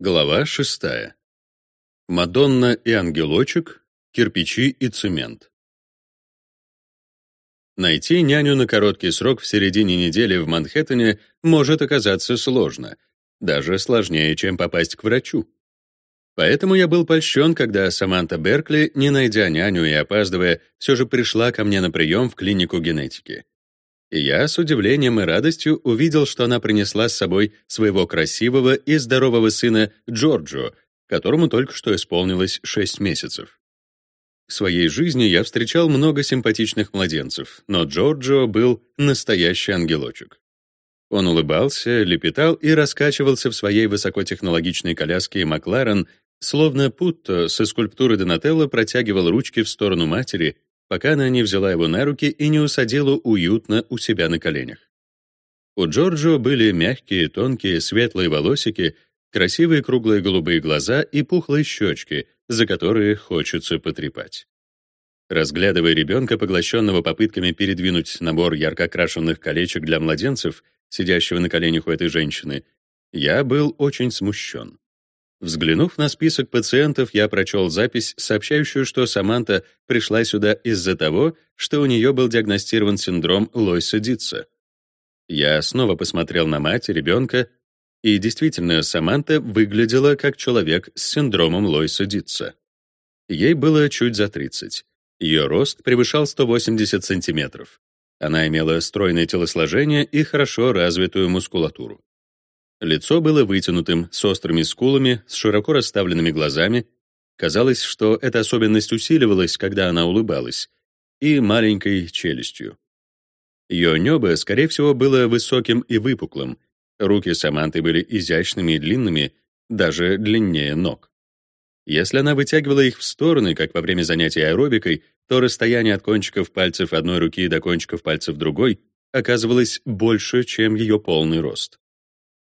Глава шестая. Мадонна и ангелочек, кирпичи и цемент. Найти няню на короткий срок в середине недели в Манхэттене может оказаться сложно, даже сложнее, чем попасть к врачу. Поэтому я был польщен, когда Саманта Беркли, не найдя няню и опаздывая, все же пришла ко мне на прием в клинику генетики. И я с удивлением и радостью увидел, что она принесла с собой своего красивого и здорового сына Джорджо, которому только что исполнилось 6 месяцев. В своей жизни я встречал много симпатичных младенцев, но Джорджо был настоящий ангелочек. Он улыбался, лепетал и раскачивался в своей высокотехнологичной коляске Макларен, словно Путто со скульптуры Донателло протягивал ручки в сторону матери пока она не взяла его на руки и не усадила уютно у себя на коленях. У Джорджо были мягкие, тонкие, светлые волосики, красивые круглые голубые глаза и пухлые щечки, за которые хочется потрепать. Разглядывая ребенка, поглощенного попытками передвинуть набор ярко окрашенных колечек для младенцев, сидящего на коленях у этой женщины, я был очень смущен. Взглянув на список пациентов, я прочел запись, сообщающую, что Саманта пришла сюда из-за того, что у нее был диагностирован синдром Лойса-Дитса. Я снова посмотрел на мать ребенка, и действительно, Саманта выглядела как человек с синдромом Лойса-Дитса. Ей было чуть за 30. Ее рост превышал 180 сантиметров. Она имела стройное телосложение и хорошо развитую мускулатуру. Лицо было вытянутым, с острыми скулами, с широко расставленными глазами. Казалось, что эта особенность усиливалась, когда она улыбалась, и маленькой челюстью. Ее небо, скорее всего, было высоким и выпуклым. Руки Саманты были изящными и длинными, даже длиннее ног. Если она вытягивала их в стороны, как во время занятий аэробикой, то расстояние от кончиков пальцев одной руки до кончиков пальцев другой оказывалось больше, чем ее полный рост.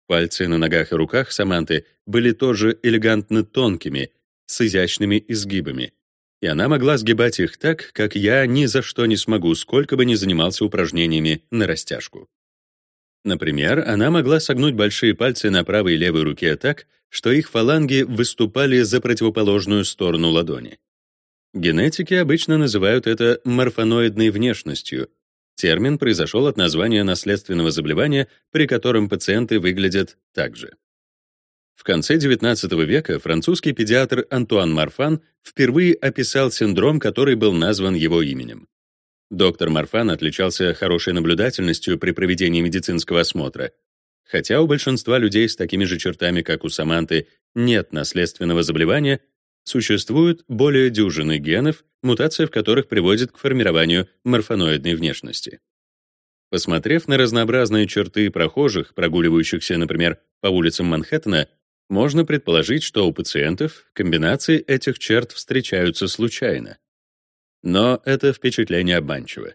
Пальцы на ногах и руках Саманты были тоже элегантно тонкими, с изящными изгибами, и она могла сгибать их так, как я ни за что не смогу, сколько бы ни занимался упражнениями на растяжку. Например, она могла согнуть большие пальцы на правой и левой руке так, что их фаланги выступали за противоположную сторону ладони. Генетики обычно называют это морфоноидной внешностью, Термин произошел от названия наследственного заболевания, при котором пациенты выглядят так же. В конце XIX века французский педиатр Антуан Марфан впервые описал синдром, который был назван его именем. Доктор Марфан отличался хорошей наблюдательностью при проведении медицинского осмотра. Хотя у большинства людей с такими же чертами, как у Саманты, нет наследственного заболевания, Существует более дюжины генов, мутация в которых приводит к формированию морфоноидной внешности. Посмотрев на разнообразные черты прохожих, прогуливающихся, например, по улицам Манхэттена, можно предположить, что у пациентов комбинации этих черт встречаются случайно. Но это впечатление обманчиво.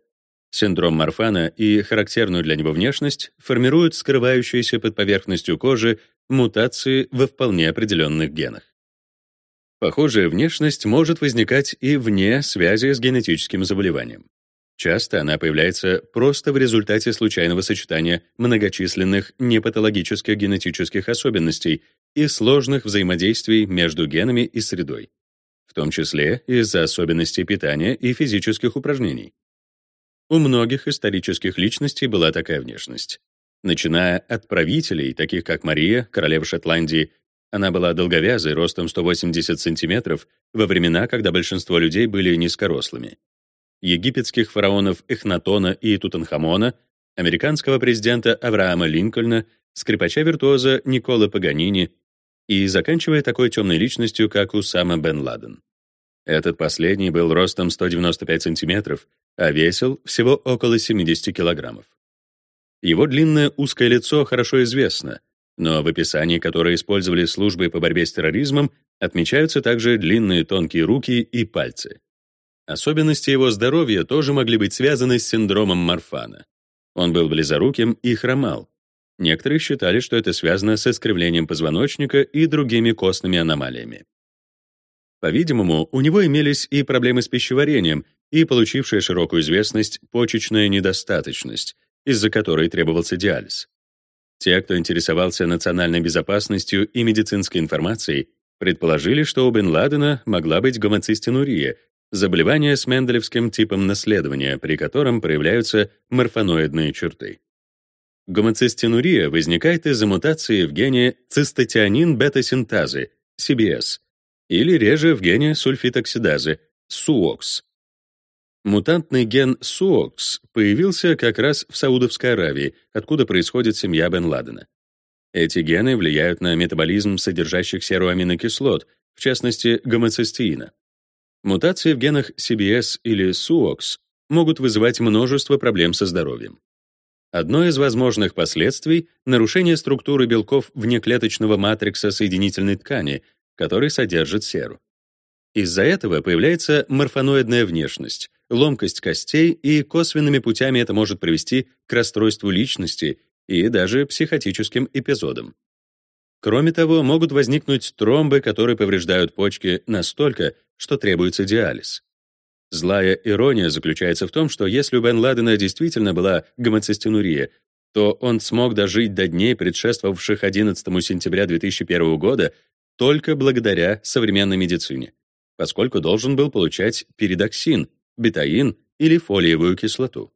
Синдром Марфана и характерную для него внешность формируют скрывающиеся под поверхностью кожи мутации во вполне определенных генах. Похожая внешность может возникать и вне связи с генетическим заболеванием. Часто она появляется просто в результате случайного сочетания многочисленных непатологических генетических особенностей и сложных взаимодействий между генами и средой, в том числе из-за особенностей питания и физических упражнений. У многих исторических личностей была такая внешность. Начиная от правителей, таких как Мария, королева Шотландии, она была долговязой, ростом 180 сантиметров, во времена, когда большинство людей были низкорослыми. Египетских фараонов Эхнатона и Тутанхамона, американского президента Авраама Линкольна, скрипача-виртуоза Никола Паганини и заканчивая такой темной личностью, как Усама бен Ладен. Этот последний был ростом 195 сантиметров, а весил всего около 70 килограммов. Его длинное узкое лицо хорошо известно — но в описании, которое использовали службы по борьбе с терроризмом, отмечаются также длинные тонкие руки и пальцы. Особенности его здоровья тоже могли быть связаны с синдромом Марфана. Он был близоруким и хромал. Некоторые считали, что это связано с искривлением позвоночника и другими костными аномалиями. По-видимому, у него имелись и проблемы с пищеварением, и получившая широкую известность почечная недостаточность, из-за которой требовался диализ. Те, кто интересовался национальной безопасностью и медицинской информацией, предположили, что у Бен Ладена могла быть гомоцистинурия, заболевание с менделевским типом наследования, при котором проявляются морфоноидные черты. Гомоцистинурия возникает из-за мутации в гене цистатианин бета-синтазы, CBS, или реже в гене сульфитоксидазы, SUOX. Мутантный ген SUOX появился как раз в Саудовской Аравии, откуда происходит семья Бен Ладена. Эти гены влияют на метаболизм содержащих серу аминокислот, в частности, гомоцистеина. Мутации в генах CBS или SUOX могут вызывать множество проблем со здоровьем. Одно из возможных последствий — нарушение структуры белков внеклеточного матрикса соединительной ткани, который содержит серу. Из-за этого появляется морфоноидная внешность, ломкость костей, и косвенными путями это может привести к расстройству личности и даже психотическим эпизодам. Кроме того, могут возникнуть тромбы, которые повреждают почки настолько, что требуется диализ. Злая ирония заключается в том, что если у Бен Ладена действительно была гомоцистинурия, то он смог дожить до дней, предшествовавших 11 сентября 2001 года, только благодаря современной медицине, поскольку должен был получать передоксин, бетаин или фолиевую кислоту.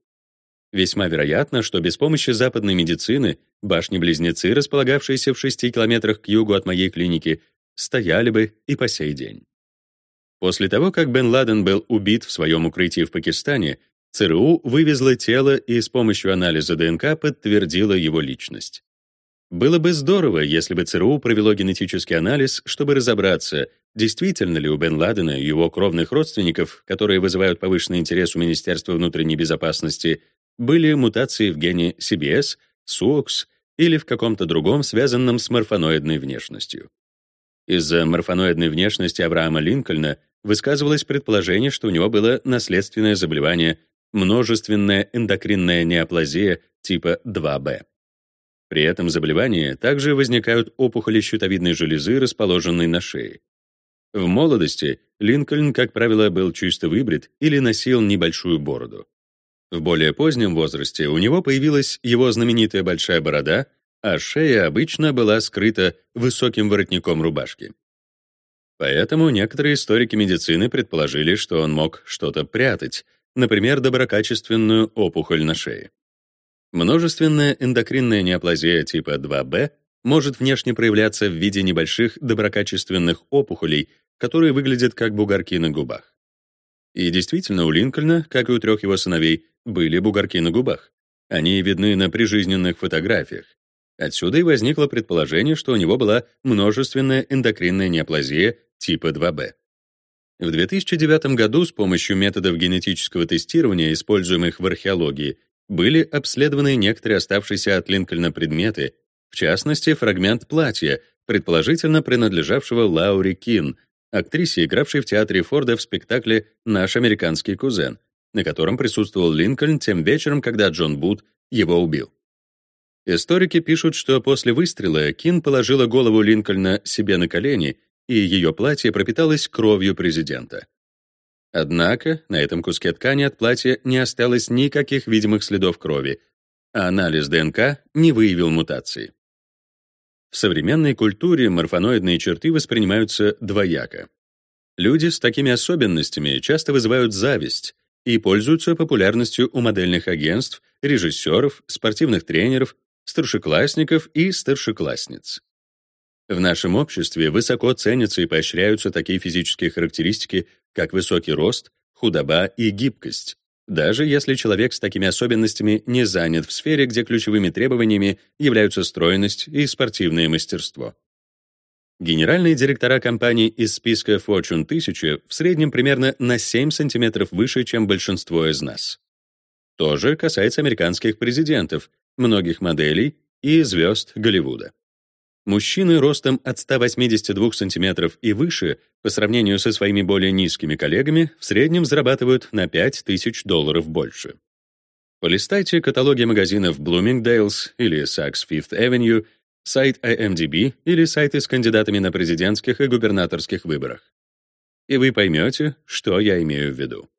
Весьма вероятно, что без помощи западной медицины башни-близнецы, располагавшиеся в 6 километрах к югу от моей клиники, стояли бы и по сей день. После того, как Бен Ладен был убит в своем укрытии в Пакистане, ЦРУ вывезло тело и с помощью анализа ДНК подтвердило его личность. Было бы здорово, если бы ЦРУ провело генетический анализ, чтобы разобраться, действительно ли у Бен Ладена и его кровных родственников, которые вызывают повышенный интерес у Министерства внутренней безопасности, были мутации в гене CBS, SUOX или в каком-то другом, связанном с морфоноидной внешностью. Из-за морфоноидной внешности Авраама Линкольна высказывалось предположение, что у него было наследственное заболевание множественная эндокринная неоплазия типа 2b. При этом заболевании также возникают опухоли щитовидной железы, расположенной на шее. В молодости Линкольн, как правило, был чисто выбрит или носил небольшую бороду. В более позднем возрасте у него появилась его знаменитая большая борода, а шея обычно была скрыта высоким воротником рубашки. Поэтому некоторые историки медицины предположили, что он мог что-то прятать, например, доброкачественную опухоль на шее. Множественная эндокринная неоплазия типа 2b может внешне проявляться в виде небольших доброкачественных опухолей, которые выглядят как бугорки на губах. И действительно, у Линкольна, как и у трех его сыновей, были бугорки на губах. Они видны на прижизненных фотографиях. Отсюда и возникло предположение, что у него была множественная эндокринная неоплазия типа 2b. В 2009 году с помощью методов генетического тестирования, используемых в археологии, были обследованы некоторые оставшиеся от Линкольна предметы, в частности, фрагмент платья, предположительно принадлежавшего Лауре Кин, актрисе, игравшей в театре Форда в спектакле «Наш американский кузен», на котором присутствовал Линкольн тем вечером, когда Джон Бут его убил. Историки пишут, что после выстрела Кин положила голову Линкольна себе на колени, и ее платье пропиталось кровью президента. Однако на этом куске ткани от платья не осталось никаких видимых следов крови, а анализ ДНК не выявил мутации. В современной культуре морфоноидные черты воспринимаются двояко. Люди с такими особенностями часто вызывают зависть и пользуются популярностью у модельных агентств, режиссеров, спортивных тренеров старшеклассников и старшеклассниц. В нашем обществе высоко ценятся и поощряются такие физические характеристики, как высокий рост, худоба и гибкость, даже если человек с такими особенностями не занят в сфере, где ключевыми требованиями являются стройность и спортивное мастерство. Генеральные директора компаний из списка Fortune 1000 в среднем примерно на 7 сантиметров выше, чем большинство из нас. То же касается американских президентов, многих моделей и звезд Голливуда. Мужчины ростом от 182 сантиметров и выше по сравнению со своими более низкими коллегами в среднем зарабатывают на 5000 долларов больше. Полистайте каталоги магазинов Bloomingdale's или Saks Fifth Avenue, сайт IMDb или сайты с кандидатами на президентских и губернаторских выборах. И вы поймете, что я имею в виду.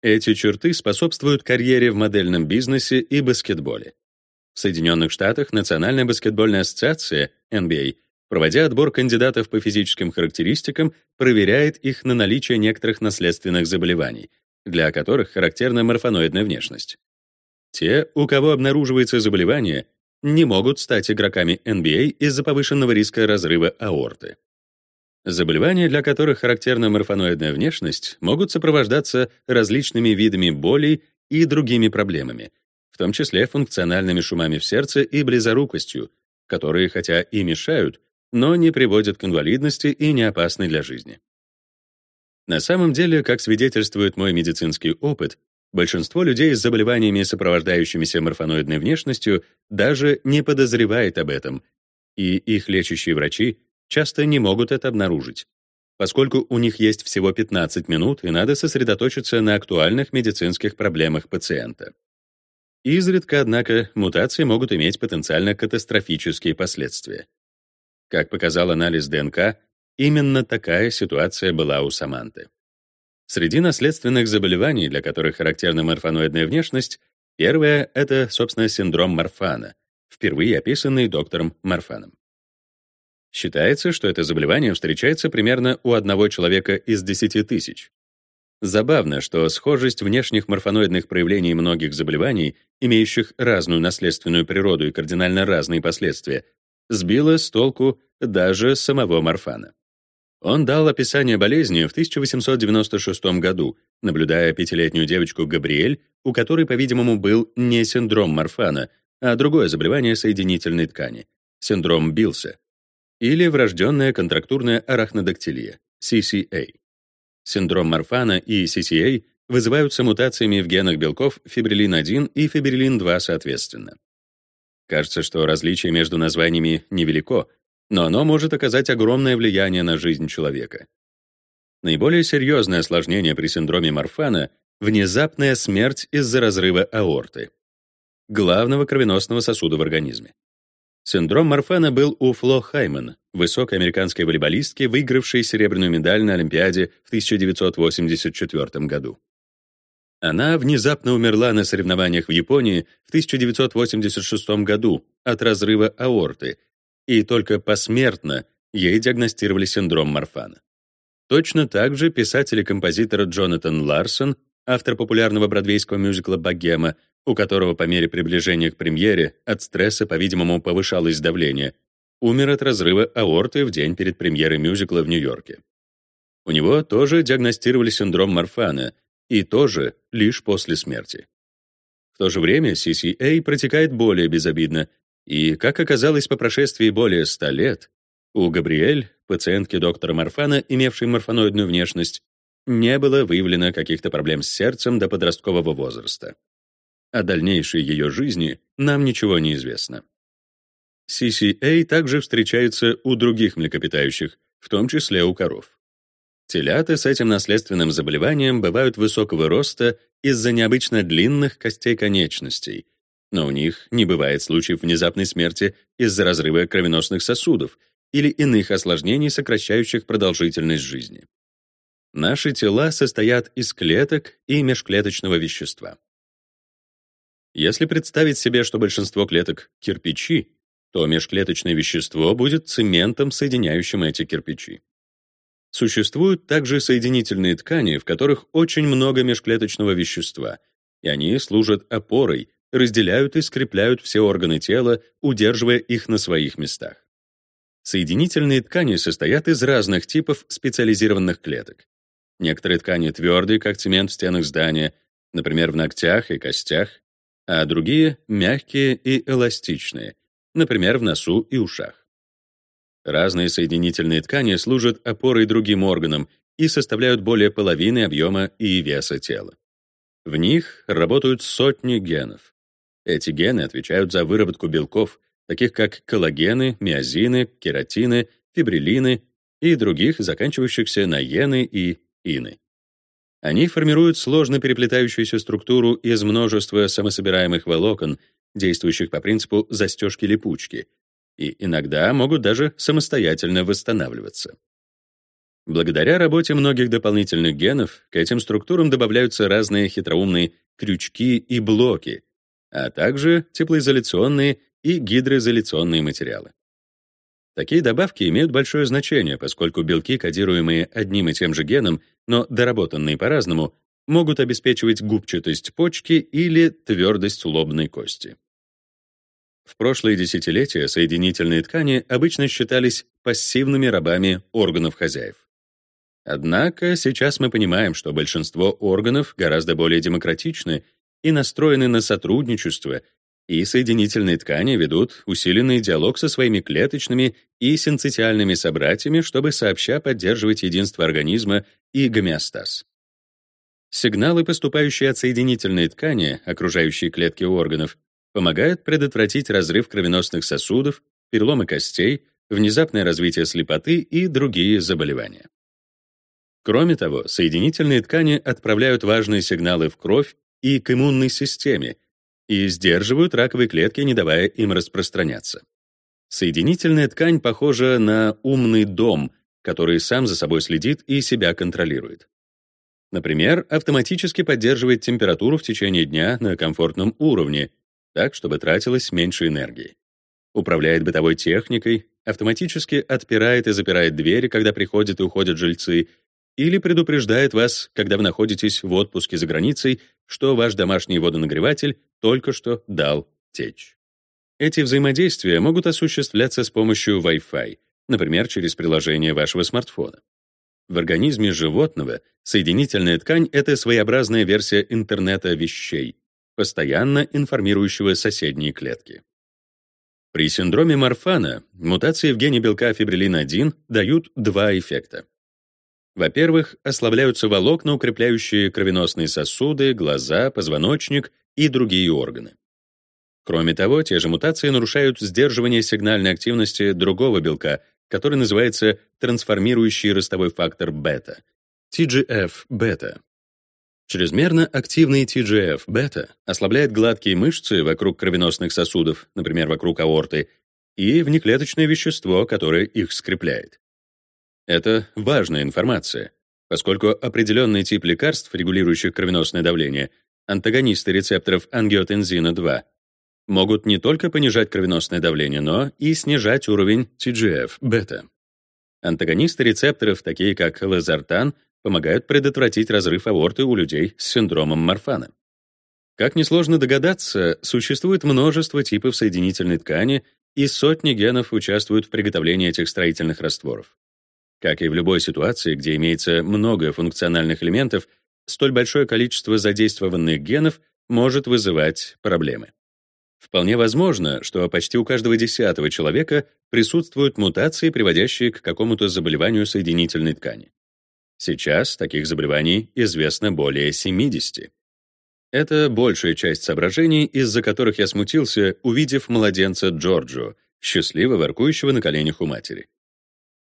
Эти черты способствуют карьере в модельном бизнесе и баскетболе. В Соединенных Штатах Национальная баскетбольная ассоциация NBA, проводя отбор кандидатов по физическим характеристикам, проверяет их на наличие некоторых наследственных заболеваний, для которых характерна морфоноидная внешность. Те, у кого обнаруживается заболевание, не могут стать игроками NBA из-за повышенного риска разрыва аорты. Заболевания, для которых характерна морфоноидная внешность, могут сопровождаться различными видами болей и другими проблемами, в том числе функциональными шумами в сердце и близорукостью, которые хотя и мешают, но не приводят к инвалидности и не опасны для жизни. На самом деле, как свидетельствует мой медицинский опыт, большинство людей с заболеваниями, сопровождающимися морфоноидной внешностью, даже не подозревает об этом, и их лечащие врачи часто не могут это обнаружить, поскольку у них есть всего 15 минут и надо сосредоточиться на актуальных медицинских проблемах пациента. Изредка, однако, мутации могут иметь потенциально катастрофические последствия. Как показал анализ ДНК, именно такая ситуация была у Саманты. Среди наследственных заболеваний, для которых характерна морфоноидная внешность, первое — это, собственно, синдром Марфана, впервые описанный доктором Марфаном. Считается, что это заболевание встречается примерно у одного человека из 10 тысяч. Забавно, что схожесть внешних морфоноидных проявлений многих заболеваний, имеющих разную наследственную природу и кардинально разные последствия, сбила с толку даже самого Марфана. Он дал описание болезни в 1896 году, наблюдая пятилетнюю девочку Габриэль, у которой, по-видимому, был не синдром Марфана, а другое заболевание соединительной ткани — синдром Билса, или врожденная контрактурная арахнодактилия, CCA. Синдром Марфана и CCA вызываются мутациями в генах белков фибрилин-1 и фибрилин-2 соответственно. Кажется, что различие между названиями невелико, но оно может оказать огромное влияние на жизнь человека. Наиболее серьезное осложнение при синдроме Марфана — внезапная смерть из-за разрыва аорты, главного кровеносного сосуда в организме. Синдром Марфана был у Фло Хайман, высокой американской волейболистки, выигравшей серебряную медаль на Олимпиаде в 1984 году. Она внезапно умерла на соревнованиях в Японии в 1986 году от разрыва аорты, и только посмертно ей диагностировали синдром Марфана. Точно так же писатель и композитор Джонатан Ларсон, автор популярного бродвейского мюзикла «Богема», у которого по мере приближения к премьере от стресса, по-видимому, повышалось давление, умер от разрыва аорты в день перед премьерой мюзикла в Нью-Йорке. У него тоже диагностировали синдром Марфана, и тоже лишь после смерти. В то же время CCA протекает более безобидно, и, как оказалось по прошествии более 100 лет, у Габриэль, пациентки доктора Марфана, имевшей морфоноидную внешность, не было выявлено каких-то проблем с сердцем до подросткового возраста. О дальнейшей ее жизни нам ничего не известно. CCA также встречается у других млекопитающих, в том числе у коров. Телята с этим наследственным заболеванием бывают высокого роста из-за необычно длинных костей конечностей, но у них не бывает случаев внезапной смерти из-за разрыва кровеносных сосудов или иных осложнений, сокращающих продолжительность жизни. Наши тела состоят из клеток и межклеточного вещества. Если представить себе, что большинство клеток — кирпичи, то межклеточное вещество будет цементом, соединяющим эти кирпичи. Существуют также соединительные ткани, в которых очень много межклеточного вещества, и они служат опорой, разделяют и скрепляют все органы тела, удерживая их на своих местах. Соединительные ткани состоят из разных типов специализированных клеток. Некоторые ткани твердые, как цемент в стенах здания, например, в ногтях и костях, а другие — мягкие и эластичные, например, в носу и ушах. Разные соединительные ткани служат опорой другим органам и составляют более половины объема и веса тела. В них работают сотни генов. Эти гены отвечают за выработку белков, таких как коллагены, миозины, кератины, фибрилины и других, заканчивающихся на ены и ины. Они формируют сложно переплетающуюся структуру из множества самособираемых волокон, действующих по принципу застежки-липучки, и иногда могут даже самостоятельно восстанавливаться. Благодаря работе многих дополнительных генов к этим структурам добавляются разные хитроумные крючки и блоки, а также теплоизоляционные и гидроизоляционные материалы. Такие добавки имеют большое значение, поскольку белки, кодируемые одним и тем же геном, но доработанные по-разному, могут обеспечивать губчатость почки или твердость лобной кости. В прошлые десятилетия соединительные ткани обычно считались пассивными рабами органов хозяев. Однако сейчас мы понимаем, что большинство органов гораздо более демократичны и настроены на сотрудничество, и соединительные ткани ведут усиленный диалог со своими клеточными и синцитиальными собратьями, чтобы сообща поддерживать единство организма и гомеостаз. Сигналы, поступающие от соединительной ткани, окружающей клетки органов, помогают предотвратить разрыв кровеносных сосудов, переломы костей, внезапное развитие слепоты и другие заболевания. Кроме того, соединительные ткани отправляют важные сигналы в кровь и к иммунной системе и сдерживают раковые клетки, не давая им распространяться. Соединительная ткань похожа на умный дом, который сам за собой следит и себя контролирует. Например, автоматически поддерживает температуру в течение дня на комфортном уровне, так, чтобы тратилось меньше энергии. Управляет бытовой техникой, автоматически отпирает и запирает двери, когда приходят и уходят жильцы, или предупреждает вас, когда вы находитесь в отпуске за границей, что ваш домашний водонагреватель только что дал течь. Эти взаимодействия могут осуществляться с помощью Wi-Fi, например, через приложение вашего смартфона. В организме животного соединительная ткань — это своеобразная версия интернета вещей, постоянно информирующего соседние клетки. При синдроме Марфана мутации в гене белка фибрилин-1 дают два эффекта. Во-первых, ослабляются волокна, укрепляющие кровеносные сосуды, глаза, позвоночник и другие органы. Кроме того, те же мутации нарушают сдерживание сигнальной активности другого белка, который называется трансформирующий ростовой фактор бета, TGF-бета. Чрезмерно активный TGF-бета ослабляет гладкие мышцы вокруг кровеносных сосудов, например, вокруг аорты, и внеклеточное вещество, которое их скрепляет. Это важная информация, поскольку определенный тип лекарств, регулирующих кровеносное давление, антагонисты рецепторов ангиотензина-2, могут не только понижать кровеносное давление, но и снижать уровень TGF-бета. Антагонисты рецепторов, такие как лазартан, помогают предотвратить разрыв аорты у людей с синдромом Марфана. Как несложно догадаться, существует множество типов соединительной ткани, и сотни генов участвуют в приготовлении этих строительных растворов. Как и в любой ситуации, где имеется много функциональных элементов, столь большое количество задействованных генов может вызывать проблемы. Вполне возможно, что почти у каждого десятого человека присутствуют мутации, приводящие к какому-то заболеванию соединительной ткани. Сейчас таких заболеваний известно более 70. Это большая часть соображений, из-за которых я смутился, увидев младенца Джорджо, счастливо воркующего на коленях у матери.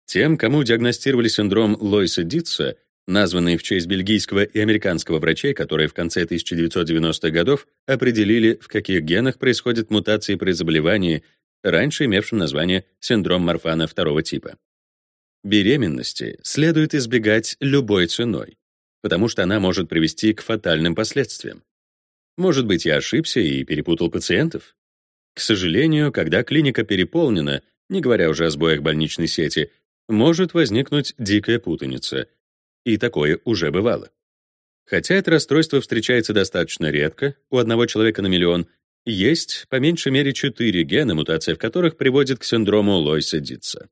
Тем, кому диагностировали синдром Лойса Дитца, названный в честь бельгийского и американского врачей, которые в конце 1990-х годов определили, в каких генах происходят мутации при заболевании, раньше имевшем название синдром Марфана второго типа. Беременности следует избегать любой ценой, потому что она может привести к фатальным последствиям. Может быть, я ошибся и перепутал пациентов? К сожалению, когда клиника переполнена, не говоря уже о сбоях больничной сети, может возникнуть дикая путаница. И такое уже бывало. Хотя это расстройство встречается достаточно редко, у одного человека на миллион, есть по меньшей мере четыре гена, мутация в которых приводит к синдрому Лойса-Дитца.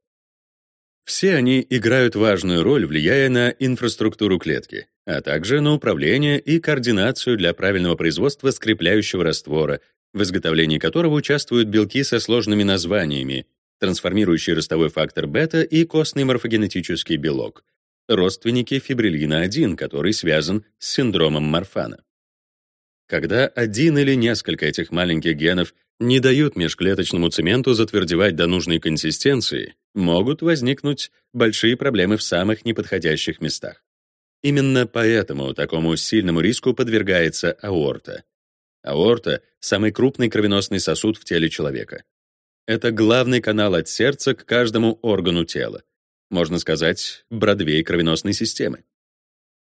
Все они играют важную роль, влияя на инфраструктуру клетки, а также на управление и координацию для правильного производства скрепляющего раствора, в изготовлении которого участвуют белки со сложными названиями, трансформирующий ростовой фактор бета и костный морфогенетический белок, родственники фибрилина-1, который связан с синдромом Марфана. Когда один или несколько этих маленьких генов не дают межклеточному цементу затвердевать до нужной консистенции, могут возникнуть большие проблемы в самых неподходящих местах. Именно поэтому такому сильному риску подвергается аорта. Аорта — самый крупный кровеносный сосуд в теле человека. Это главный канал от сердца к каждому органу тела. Можно сказать, Бродвей кровеносной системы.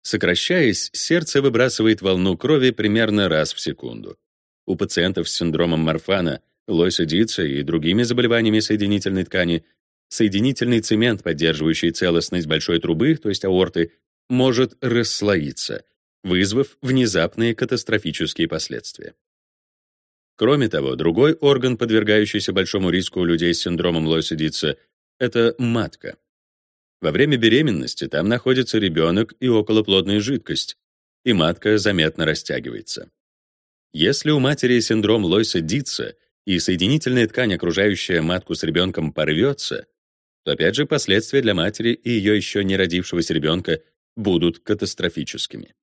Сокращаясь, сердце выбрасывает волну крови примерно раз в секунду. У пациентов с синдромом Марфана, Лойса и другими заболеваниями соединительной ткани соединительный цемент, поддерживающий целостность большой трубы, то есть аорты, может расслоиться, вызвав внезапные катастрофические последствия. Кроме того, другой орган, подвергающийся большому риску у людей с синдромом Лойса-Дитса, это матка. Во время беременности там находится ребенок и околоплодная жидкость, и матка заметно растягивается. Если у матери синдром Лойса-Дитса и соединительная ткань, окружающая матку с ребенком, порвется, то опять же последствия для матери и ее еще не родившегося ребенка будут катастрофическими.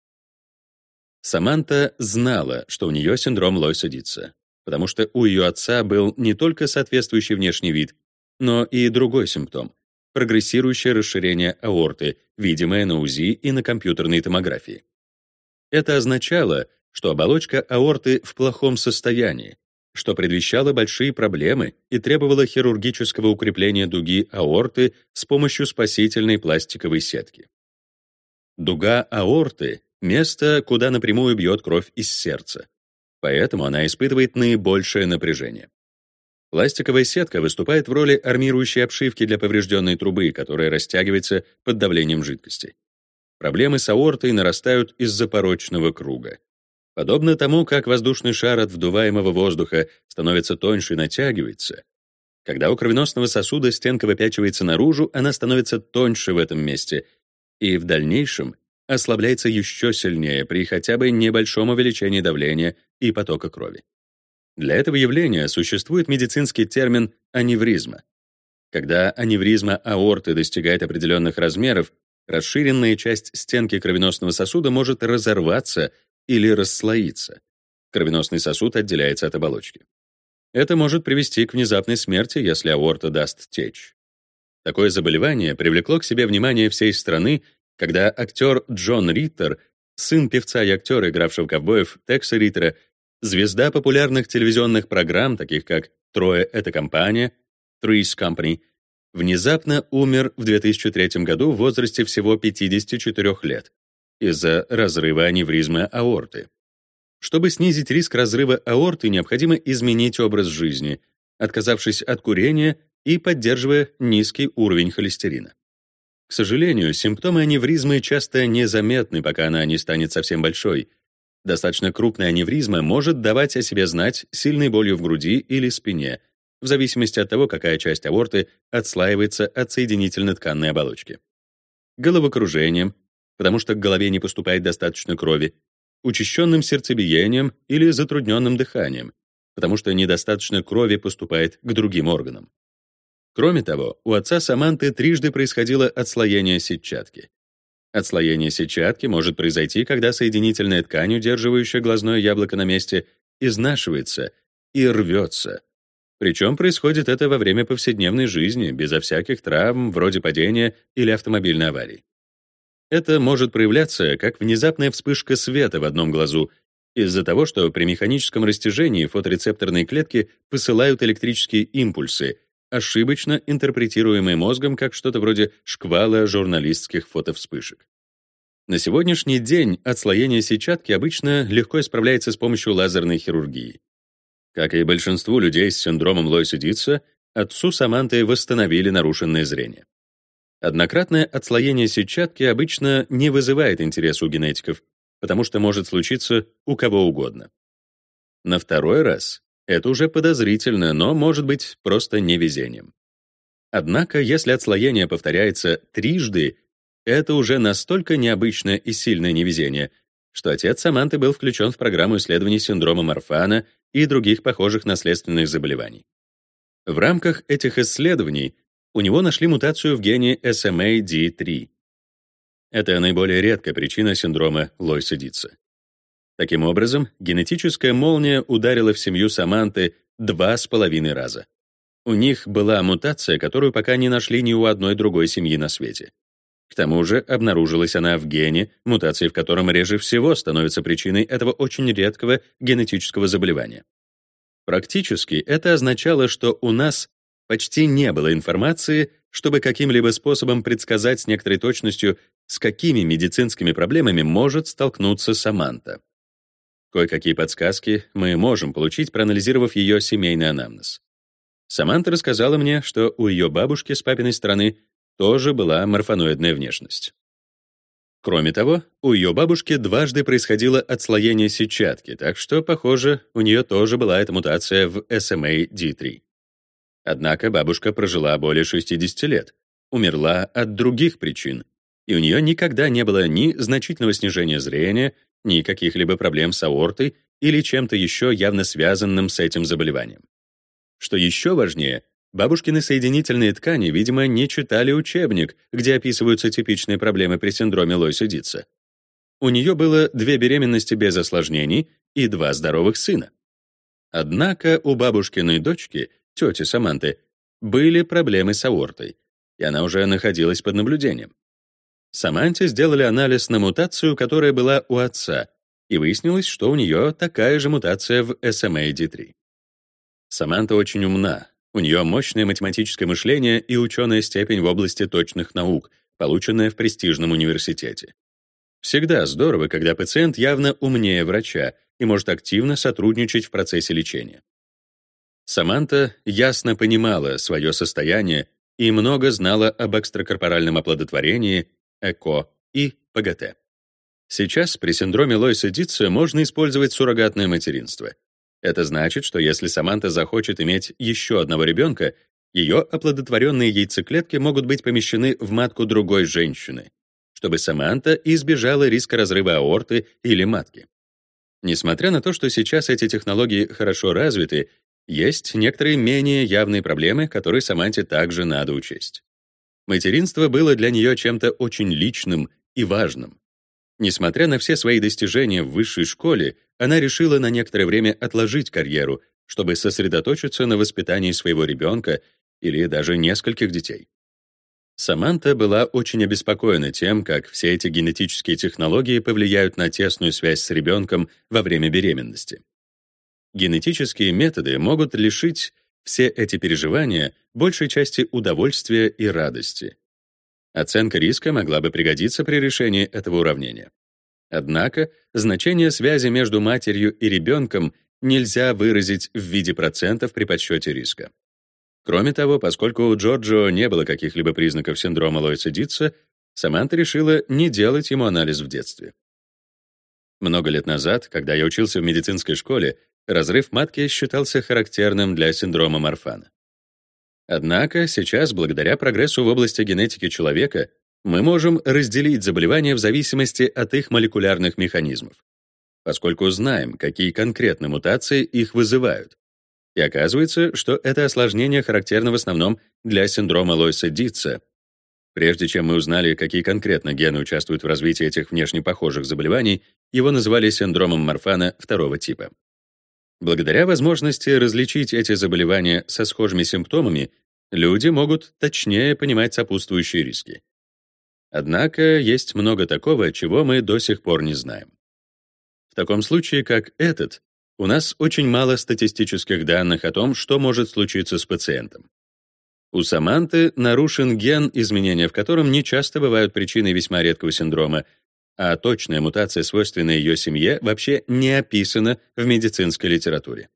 Саманта знала, что у нее синдром Лойса-Дитса, потому что у ее отца был не только соответствующий внешний вид, но и другой симптом — прогрессирующее расширение аорты, видимое на УЗИ и на компьютерной томографии. Это означало, что оболочка аорты в плохом состоянии, что предвещало большие проблемы и требовало хирургического укрепления дуги аорты с помощью спасительной пластиковой сетки. Дуга аорты — место, куда напрямую бьет кровь из сердца, поэтому она испытывает наибольшее напряжение. Пластиковая сетка выступает в роли армирующей обшивки для поврежденной трубы, которая растягивается под давлением жидкости. Проблемы с аортой нарастают из-за порочного круга. Подобно тому, как воздушный шар от вдуваемого воздуха становится тоньше и натягивается, когда у кровеносного сосуда стенка выпячивается наружу, она становится тоньше в этом месте и в дальнейшем ослабляется еще сильнее при хотя бы небольшом увеличении давления и потока крови. Для этого явления существует медицинский термин аневризма. Когда аневризма аорты достигает определенных размеров, расширенная часть стенки кровеносного сосуда может разорваться или расслоиться. Кровеносный сосуд отделяется от оболочки. Это может привести к внезапной смерти, если аорта даст течь. Такое заболевание привлекло к себе внимание всей страны, когда актер Джон Риттер, сын певца и актера, игравшего ковбоев Текса Риттера, звезда популярных телевизионных программ, таких как «Трое — это компания», «Three's Company», внезапно умер в 2003 году в возрасте всего 54 лет из-за разрыва аневризмы аорты. Чтобы снизить риск разрыва аорты, необходимо изменить образ жизни, отказавшись от курения и поддерживая низкий уровень холестерина. К сожалению, симптомы аневризмы часто незаметны, пока она не станет совсем большой. Достаточно крупная аневризма может давать о себе знать сильной болью в груди или спине, в зависимости от того, какая часть аорты отслаивается от соединительно-тканной оболочки. Головокружением, потому что к голове не поступает достаточно крови, учащенным сердцебиением или затрудненным дыханием, потому что недостаточно крови поступает к другим органам. Кроме того, у отца Саманты трижды происходило отслоение сетчатки. Отслоение сетчатки может произойти, когда соединительная ткань, удерживающая глазное яблоко на месте, изнашивается и рвется. Причем происходит это во время повседневной жизни, безо всяких травм, вроде падения или автомобильной аварии. Это может проявляться как внезапная вспышка света в одном глазу из-за того, что при механическом растяжении фоторецепторные клетки посылают электрические импульсы, ошибочно интерпретируемые мозгом как что-то вроде шквала журналистских фотовспышек. На сегодняшний день отслоение сетчатки обычно легко исправляется с помощью лазерной хирургии. Как и большинству людей с синдромом Лойса-Дитса, отцу Саманты восстановили нарушенное зрение. Однократное отслоение сетчатки обычно не вызывает интерес у генетиков, потому что может случиться у кого угодно. На второй раз это уже подозрительно, но может быть просто невезением. Однако, если отслоение повторяется трижды, это уже настолько необычное и сильное невезение, что отец Саманты был включен в программу исследований синдрома Марфана и других похожих наследственных заболеваний. В рамках этих исследований у него нашли мутацию в гене SMAD3. Это наиболее редкая причина синдрома Лойса-Дитса. Таким образом, генетическая молния ударила в семью Саманты два с половиной раза. У них была мутация, которую пока не нашли ни у одной другой семьи на свете. К тому же обнаружилась она в гене, мутации в котором реже всего становится причиной этого очень редкого генетического заболевания. Практически это означало, что у нас почти не было информации, чтобы каким-либо способом предсказать с некоторой точностью, с какими медицинскими проблемами может столкнуться Саманта. Кое-какие подсказки мы можем получить, проанализировав ее семейный анамнез. Саманта рассказала мне, что у ее бабушки с папиной стороны тоже была морфоноидная внешность. Кроме того, у ее бабушки дважды происходило отслоение сетчатки, так что, похоже, у нее тоже была эта мутация в SMA-D3. Однако бабушка прожила более 60 лет, умерла от других причин, и у нее никогда не было ни значительного снижения зрения, ни каких-либо проблем с аортой или чем-то еще явно связанным с этим заболеванием. Что еще важнее, бабушкины соединительные ткани, видимо, не читали учебник, где описываются типичные проблемы при синдроме Лойса-Дитса. У нее было две беременности без осложнений и два здоровых сына. Однако у бабушкиной дочки, тети Саманты, были проблемы с аортой, и она уже находилась под наблюдением. Саманте сделали анализ на мутацию, которая была у отца, и выяснилось, что у нее такая же мутация в SMAD3. Саманта очень умна. У нее мощное математическое мышление и ученая степень в области точных наук, полученная в престижном университете. Всегда здорово, когда пациент явно умнее врача и может активно сотрудничать в процессе лечения. Саманта ясно понимала свое состояние и много знала об экстракорпоральном оплодотворении, ЭКО и ПГТ. Сейчас при синдроме Лойса-Дитца можно использовать суррогатное материнство — это значит, что если Саманта захочет иметь еще одного ребенка, ее оплодотворенные яйцеклетки могут быть помещены в матку другой женщины, чтобы Саманта избежала риска разрыва аорты или матки. Несмотря на то, что сейчас эти технологии хорошо развиты, есть некоторые менее явные проблемы, которые Саманте также надо учесть. Материнство было для нее чем-то очень личным и важным. Несмотря на все свои достижения в высшей школе, она решила на некоторое время отложить карьеру, чтобы сосредоточиться на воспитании своего ребенка или даже нескольких детей. Саманта была очень обеспокоена тем, как все эти генетические технологии повлияют на тесную связь с ребенком во время беременности. Генетические методы могут лишить все эти переживания большей части удовольствия и радости. Оценка риска могла бы пригодиться при решении этого уравнения. Однако значение связи между матерью и ребенком нельзя выразить в виде процентов при подсчете риска. Кроме того, поскольку у Джорджо не было каких-либо признаков синдрома Лойса-Дитса, Саманта решила не делать ему анализ в детстве. Много лет назад, когда я учился в медицинской школе, разрыв матки считался характерным для синдрома Марфана. Однако сейчас, благодаря прогрессу в области генетики человека, мы можем разделить заболевания в зависимости от их молекулярных механизмов, поскольку знаем, какие конкретно мутации их вызывают. И оказывается, что это осложнение характерно в основном для синдрома Лойса-Дитца. Прежде чем мы узнали, какие конкретно гены участвуют в развитии этих внешне похожих заболеваний, его называли синдромом Марфана второго типа. Благодаря возможности различить эти заболевания со схожими симптомами, люди могут точнее понимать сопутствующие риски. Однако есть много такого, чего мы до сих пор не знаем. В таком случае, как этот, у нас очень мало статистических данных о том, что может случиться с пациентом. У Саманты нарушен ген, изменения в котором не часто бывают причиной весьма редкого синдрома, а точная мутация, свойственная ее семье, вообще не описана в медицинской литературе.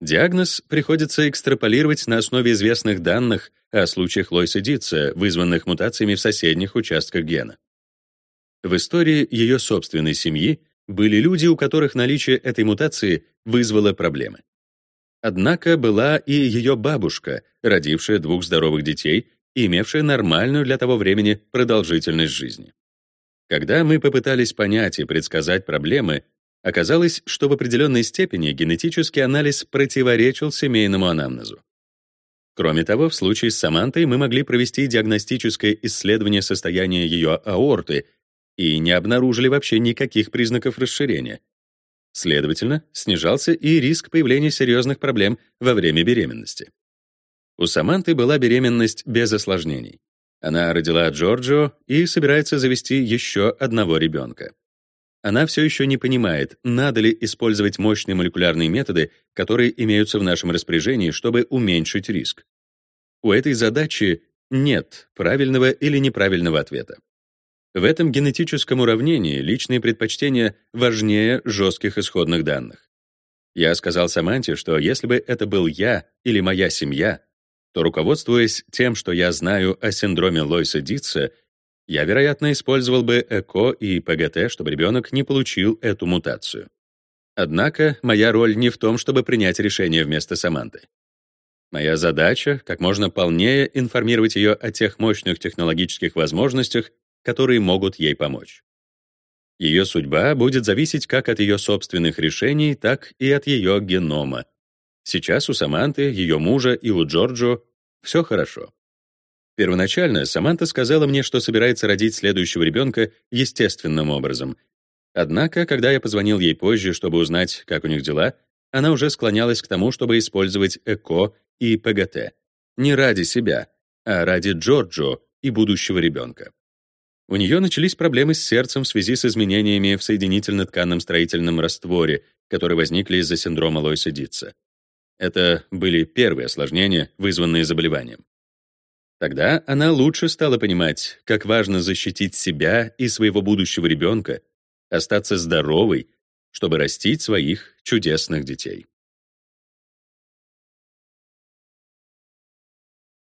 Диагноз приходится экстраполировать на основе известных данных о случаях Лойса-Дитца, вызванных мутациями в соседних участках гена. В истории ее собственной семьи были люди, у которых наличие этой мутации вызвало проблемы. Однако была и ее бабушка, родившая двух здоровых детей и имевшая нормальную для того времени продолжительность жизни. Когда мы попытались понять и предсказать проблемы, оказалось, что в определенной степени генетический анализ противоречил семейному анамнезу. Кроме того, в случае с Самантой мы могли провести диагностическое исследование состояния ее аорты и не обнаружили вообще никаких признаков расширения. Следовательно, снижался и риск появления серьезных проблем во время беременности. У Саманты была беременность без осложнений. Она родила Джорджио и собирается завести еще одного ребенка. Она все еще не понимает, надо ли использовать мощные молекулярные методы, которые имеются в нашем распоряжении, чтобы уменьшить риск. У этой задачи нет правильного или неправильного ответа. В этом генетическом уравнении личные предпочтения важнее жестких исходных данных. Я сказал Саманте, что если бы это был я или моя семья, то, руководствуясь тем, что я знаю о синдроме Лойса Дитца, я, вероятно, использовал бы ЭКО и ПГТ, чтобы ребенок не получил эту мутацию. Однако моя роль не в том, чтобы принять решение вместо Саманты. Моя задача — как можно полнее информировать ее о тех мощных технологических возможностях, которые могут ей помочь. Ее судьба будет зависеть как от ее собственных решений, так и от ее генома. Сейчас у Саманты, ее мужа и у Джорджо все хорошо. Первоначально Саманта сказала мне, что собирается родить следующего ребенка естественным образом. Однако, когда я позвонил ей позже, чтобы узнать, как у них дела, она уже склонялась к тому, чтобы использовать ЭКО и ПГТ. Не ради себя, а ради Джорджо и будущего ребенка. У нее начались проблемы с сердцем в связи с изменениями в соединительно-тканном строительном растворе, которые возникли из-за синдрома Лойса Дитца. Это были первые осложнения, вызванные заболеванием. Тогда она лучше стала понимать, как важно защитить себя и своего будущего ребенка, остаться здоровой, чтобы растить своих чудесных детей.